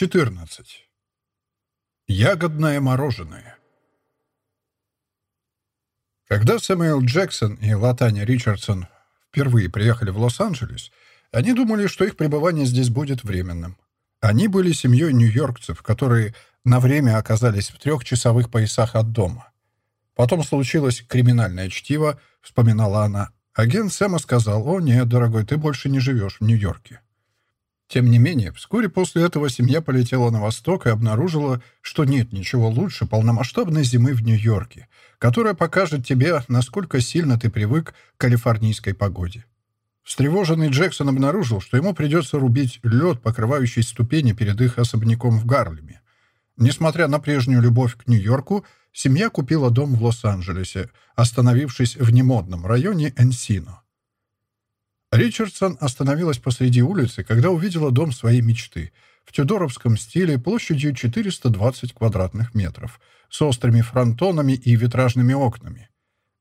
14. Ягодное мороженое. Когда Сэмюэл Джексон и Латаня Ричардсон впервые приехали в Лос-Анджелес, они думали, что их пребывание здесь будет временным. Они были семьей нью-йоркцев, которые на время оказались в трехчасовых поясах от дома. Потом случилось криминальное чтиво, вспоминала она. Агент Сэма сказал, «О, нет, дорогой, ты больше не живешь в Нью-Йорке». Тем не менее, вскоре после этого семья полетела на восток и обнаружила, что нет ничего лучше полномасштабной зимы в Нью-Йорке, которая покажет тебе, насколько сильно ты привык к калифорнийской погоде. Встревоженный Джексон обнаружил, что ему придется рубить лед, покрывающий ступени перед их особняком в Гарлеме. Несмотря на прежнюю любовь к Нью-Йорку, семья купила дом в Лос-Анджелесе, остановившись в немодном районе Энсино. Ричардсон остановилась посреди улицы, когда увидела дом своей мечты в тюдоровском стиле площадью 420 квадратных метров, с острыми фронтонами и витражными окнами.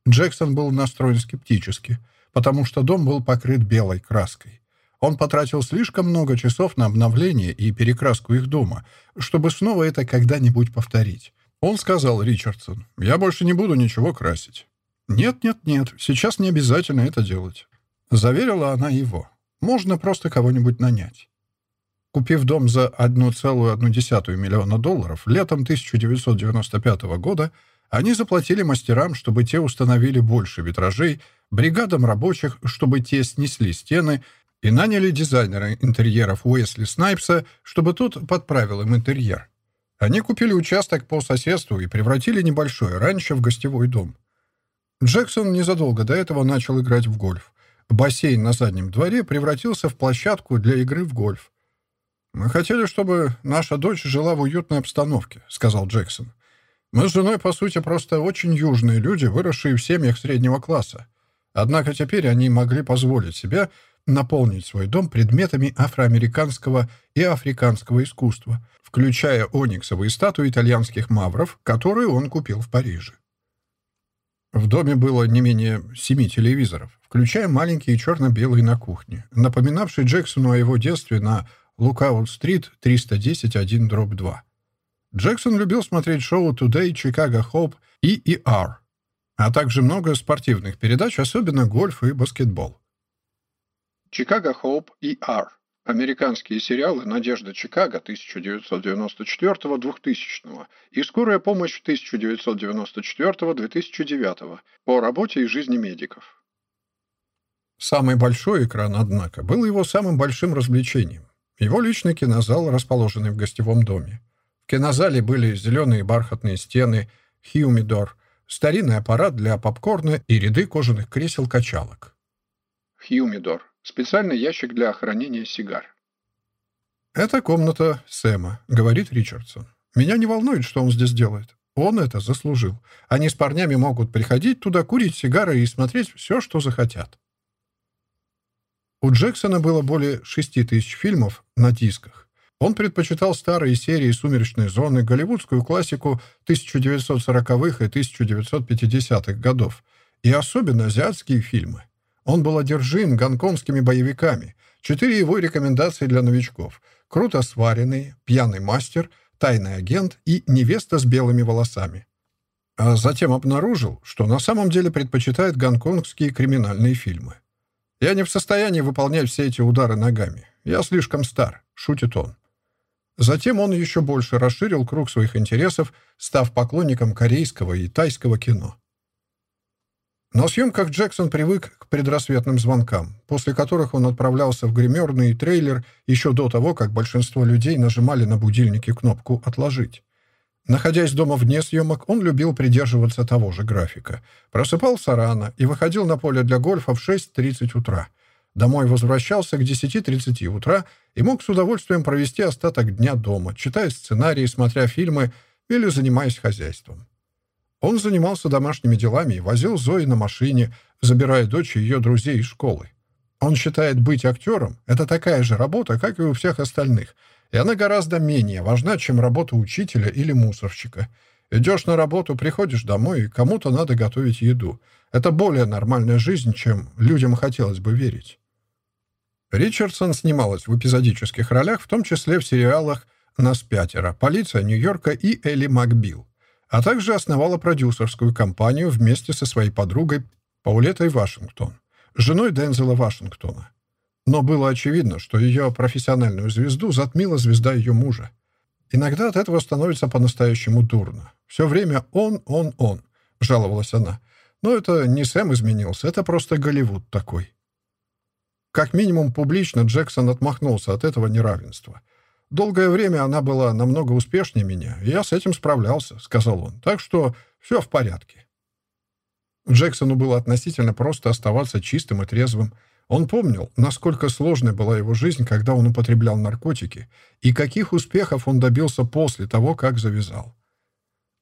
Джексон был настроен скептически, потому что дом был покрыт белой краской. Он потратил слишком много часов на обновление и перекраску их дома, чтобы снова это когда-нибудь повторить. Он сказал Ричардсон, «Я больше не буду ничего красить». «Нет, нет, нет, сейчас не обязательно это делать. Заверила она его. Можно просто кого-нибудь нанять. Купив дом за 1,1 миллиона долларов летом 1995 года, они заплатили мастерам, чтобы те установили больше витражей, бригадам рабочих, чтобы те снесли стены, и наняли дизайнера интерьеров Уэсли Снайпса, чтобы тот подправил им интерьер. Они купили участок по соседству и превратили небольшое ранчо в гостевой дом. Джексон незадолго до этого начал играть в гольф. Бассейн на заднем дворе превратился в площадку для игры в гольф. «Мы хотели, чтобы наша дочь жила в уютной обстановке», — сказал Джексон. «Мы с женой, по сути, просто очень южные люди, выросшие в семьях среднего класса. Однако теперь они могли позволить себе наполнить свой дом предметами афроамериканского и африканского искусства, включая ониксовые статуи итальянских мавров, которые он купил в Париже. В доме было не менее семи телевизоров, включая маленькие черно-белые на кухне, напоминавшие Джексону о его детстве на Лукаут-стрит 310-1-2. Джексон любил смотреть шоу Today, Chicago Hope и ER, а также много спортивных передач, особенно гольф и баскетбол. Chicago Hope ER Американские сериалы «Надежда Чикаго» 1994-2000 и «Скорая помощь» 1994-2009 по работе и жизни медиков. Самый большой экран, однако, был его самым большим развлечением. Его личный кинозал, расположенный в гостевом доме. В кинозале были зеленые бархатные стены, хьюмидор, старинный аппарат для попкорна и ряды кожаных кресел-качалок. Хьюмидор Специальный ящик для хранения сигар. «Это комната Сэма», — говорит Ричардсон. «Меня не волнует, что он здесь делает. Он это заслужил. Они с парнями могут приходить туда, курить сигары и смотреть все, что захотят». У Джексона было более шести тысяч фильмов на дисках. Он предпочитал старые серии «Сумеречной зоны», голливудскую классику 1940-х и 1950-х годов и особенно азиатские фильмы. Он был одержим гонконгскими боевиками. Четыре его рекомендации для новичков. Круто сваренный, пьяный мастер, тайный агент и невеста с белыми волосами. А затем обнаружил, что на самом деле предпочитает гонконгские криминальные фильмы. «Я не в состоянии выполнять все эти удары ногами. Я слишком стар», — шутит он. Затем он еще больше расширил круг своих интересов, став поклонником корейского и тайского кино. На съемках Джексон привык к предрассветным звонкам, после которых он отправлялся в гримерный трейлер еще до того, как большинство людей нажимали на будильнике кнопку «Отложить». Находясь дома вне съемок, он любил придерживаться того же графика. Просыпался рано и выходил на поле для гольфа в 6.30 утра. Домой возвращался к 10.30 утра и мог с удовольствием провести остаток дня дома, читая сценарии, смотря фильмы или занимаясь хозяйством. Он занимался домашними делами и возил Зои на машине, забирая дочь и ее друзей из школы. Он считает быть актером — это такая же работа, как и у всех остальных, и она гораздо менее важна, чем работа учителя или мусорщика. Идешь на работу, приходишь домой, и кому-то надо готовить еду. Это более нормальная жизнь, чем людям хотелось бы верить. Ричардсон снималась в эпизодических ролях, в том числе в сериалах «Нас пятеро», «Полиция Нью-Йорка» и Элли Макбил, а также основала продюсерскую компанию вместе со своей подругой Паулетой Вашингтон, женой Дензела Вашингтона. Но было очевидно, что ее профессиональную звезду затмила звезда ее мужа. Иногда от этого становится по-настоящему дурно. Все время он, он, он, жаловалась она. Но это не Сэм изменился, это просто Голливуд такой. Как минимум публично Джексон отмахнулся от этого неравенства. «Долгое время она была намного успешнее меня, и я с этим справлялся», — сказал он. «Так что все в порядке». Джексону было относительно просто оставаться чистым и трезвым. Он помнил, насколько сложной была его жизнь, когда он употреблял наркотики, и каких успехов он добился после того, как завязал.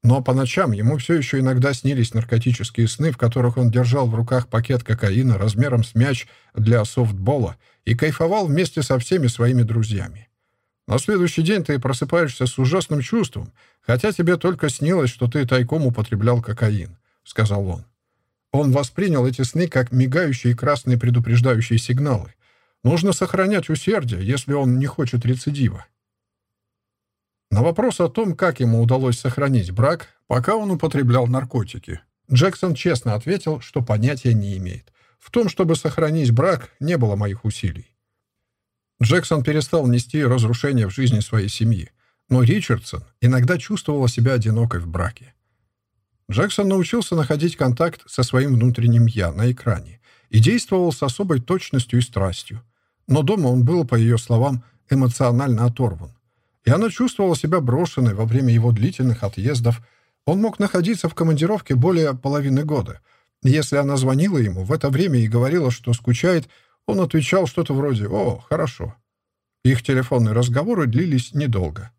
Но по ночам ему все еще иногда снились наркотические сны, в которых он держал в руках пакет кокаина размером с мяч для софтбола и кайфовал вместе со всеми своими друзьями. На следующий день ты просыпаешься с ужасным чувством, хотя тебе только снилось, что ты тайком употреблял кокаин», — сказал он. Он воспринял эти сны как мигающие красные предупреждающие сигналы. Нужно сохранять усердие, если он не хочет рецидива. На вопрос о том, как ему удалось сохранить брак, пока он употреблял наркотики, Джексон честно ответил, что понятия не имеет. В том, чтобы сохранить брак, не было моих усилий. Джексон перестал нести разрушение в жизни своей семьи, но Ричардсон иногда чувствовала себя одинокой в браке. Джексон научился находить контакт со своим внутренним «я» на экране и действовал с особой точностью и страстью. Но дома он был, по ее словам, эмоционально оторван. И она чувствовала себя брошенной во время его длительных отъездов. Он мог находиться в командировке более половины года. Если она звонила ему в это время и говорила, что скучает, он отвечал что-то вроде «О, хорошо». Их телефонные разговоры длились недолго.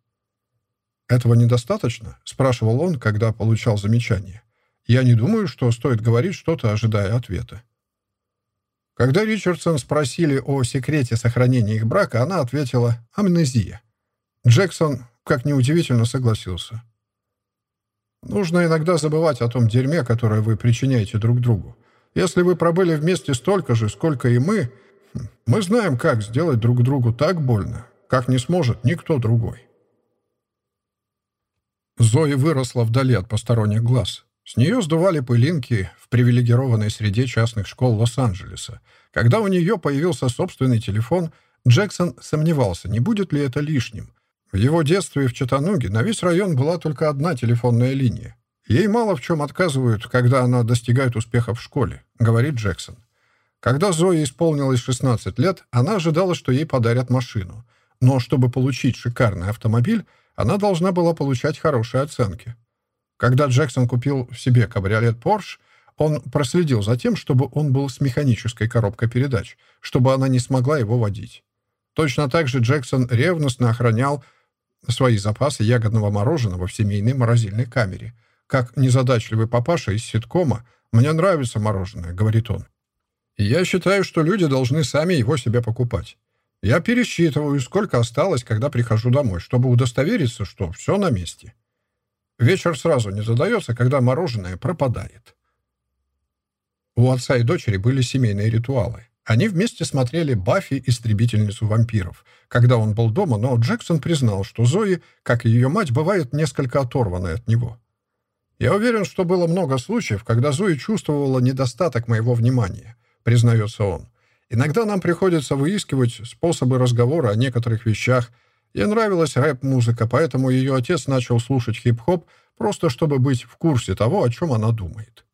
«Этого недостаточно?» — спрашивал он, когда получал замечание. «Я не думаю, что стоит говорить что-то, ожидая ответа». Когда Ричардсон спросили о секрете сохранения их брака, она ответила «амнезия». Джексон, как неудивительно, согласился. «Нужно иногда забывать о том дерьме, которое вы причиняете друг другу. Если вы пробыли вместе столько же, сколько и мы, мы знаем, как сделать друг другу так больно, как не сможет никто другой». Зои выросла вдали от посторонних глаз. С нее сдували пылинки в привилегированной среде частных школ Лос-Анджелеса. Когда у нее появился собственный телефон, Джексон сомневался, не будет ли это лишним. В его детстве в Чатануге на весь район была только одна телефонная линия. Ей мало в чем отказывают, когда она достигает успеха в школе, говорит Джексон. Когда Зои исполнилось 16 лет, она ожидала, что ей подарят машину. Но чтобы получить шикарный автомобиль, она должна была получать хорошие оценки. Когда Джексон купил себе кабриолет Porsche, он проследил за тем, чтобы он был с механической коробкой передач, чтобы она не смогла его водить. Точно так же Джексон ревностно охранял свои запасы ягодного мороженого в семейной морозильной камере. Как незадачливый папаша из ситкома «Мне нравится мороженое», — говорит он. Я считаю, что люди должны сами его себе покупать. Я пересчитываю, сколько осталось, когда прихожу домой, чтобы удостовериться, что все на месте. Вечер сразу не задается, когда мороженое пропадает. У отца и дочери были семейные ритуалы. Они вместе смотрели «Баффи. Истребительницу вампиров», когда он был дома, но Джексон признал, что Зои, как и ее мать, бывает несколько оторванной от него. «Я уверен, что было много случаев, когда Зои чувствовала недостаток моего внимания», признается он. Иногда нам приходится выискивать способы разговора о некоторых вещах. Ей нравилась рэп-музыка, поэтому ее отец начал слушать хип-хоп, просто чтобы быть в курсе того, о чем она думает.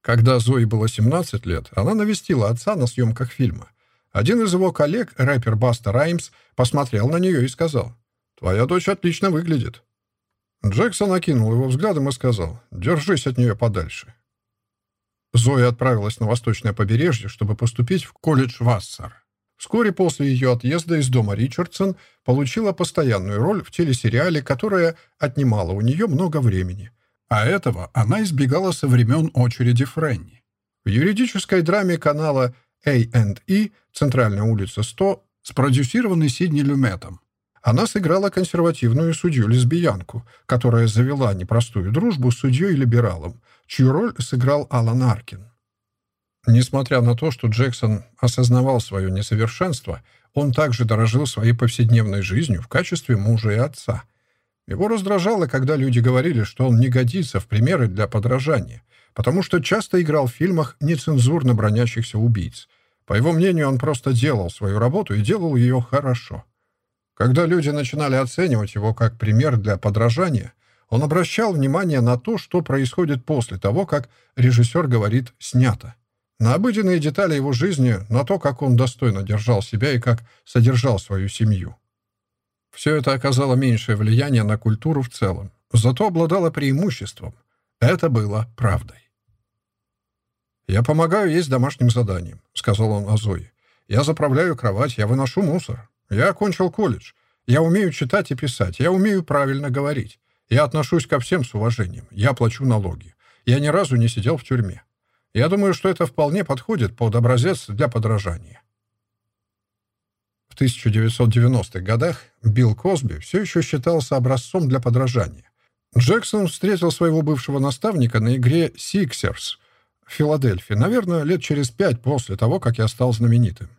Когда Зои было 17 лет, она навестила отца на съемках фильма. Один из его коллег, рэпер Баста Раймс, посмотрел на нее и сказал, «Твоя дочь отлично выглядит». Джексон окинул его взглядом и сказал, «Держись от нее подальше. Зоя отправилась на восточное побережье, чтобы поступить в колледж Вассар. Вскоре после ее отъезда из дома Ричардсон получила постоянную роль в телесериале, которая отнимала у нее много времени. А этого она избегала со времен очереди Френни. В юридической драме канала A&E «Центральная улица 100», спродюсированной Сидни Люметом, она сыграла консервативную судью-лесбиянку, которая завела непростую дружбу с судьей-либералом, чью роль сыграл Алан Аркин. Несмотря на то, что Джексон осознавал свое несовершенство, он также дорожил своей повседневной жизнью в качестве мужа и отца. Его раздражало, когда люди говорили, что он не годится в примеры для подражания, потому что часто играл в фильмах нецензурно бронящихся убийц. По его мнению, он просто делал свою работу и делал ее хорошо. Когда люди начинали оценивать его как пример для подражания, он обращал внимание на то, что происходит после того, как режиссер говорит «снято». На обыденные детали его жизни, на то, как он достойно держал себя и как содержал свою семью. Все это оказало меньшее влияние на культуру в целом, зато обладало преимуществом. Это было правдой. «Я помогаю есть домашним заданием», — сказал он Азое. «Я заправляю кровать, я выношу мусор. Я окончил колледж. Я умею читать и писать. Я умею правильно говорить. Я отношусь ко всем с уважением. Я плачу налоги. Я ни разу не сидел в тюрьме. Я думаю, что это вполне подходит под образец для подражания. В 1990-х годах Билл Косби все еще считался образцом для подражания. Джексон встретил своего бывшего наставника на игре «Сиксерс» в Филадельфии, наверное, лет через пять после того, как я стал знаменитым.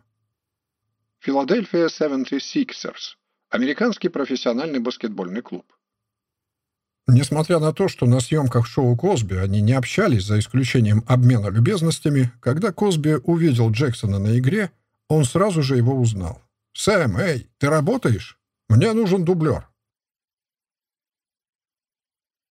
Филадельфия 76ers – американский профессиональный баскетбольный клуб. Несмотря на то, что на съемках шоу Косби они не общались, за исключением обмена любезностями, когда Косби увидел Джексона на игре, он сразу же его узнал. «Сэм, эй, ты работаешь? Мне нужен дублер».